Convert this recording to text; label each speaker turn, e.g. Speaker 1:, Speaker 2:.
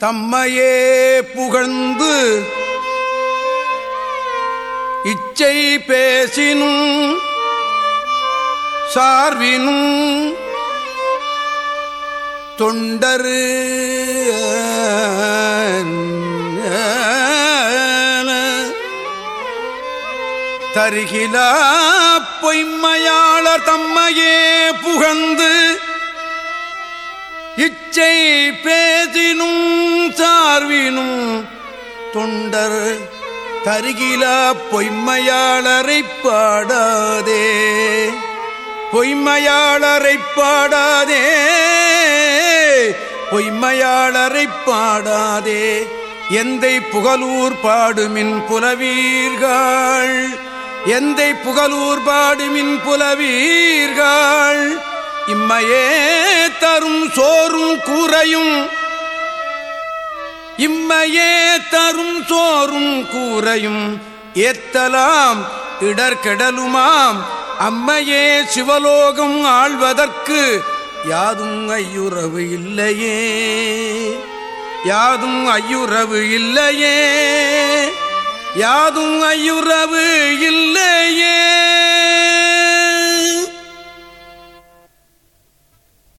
Speaker 1: தம்மையே புகழ்ந்து இச்சை பேசினும் சார்வினும் தொண்டரு தருகிலா பொய்மையாளர் தம்மையே புகழ்ந்து இச்சை பே சார்வினும் தொண்டர் தருகிலா பொய்மையாளரை பாடாதே. பொய்மையாளரை பாடாதே. பொய்மையாளரை பாடாதே. எந்தை புகழூர் பாடுமின் புலவீர்கள். எந்தை புகழூர் பாடுமின் புலவீர்கள். இம்மையே தரும் சோறும் கூறையும் இம்மையே தரும் சோறும் கூரையும் ஏத்தலாம் இடர்கடலுமாம். அம்மையே சிவலோகம் ஆழ்வதற்கு யாதும் ஐயுறவு இல்லையே. யாதும் ஐயுறவு இல்லையே. யாதும் ஐயுறவு இல்லையே.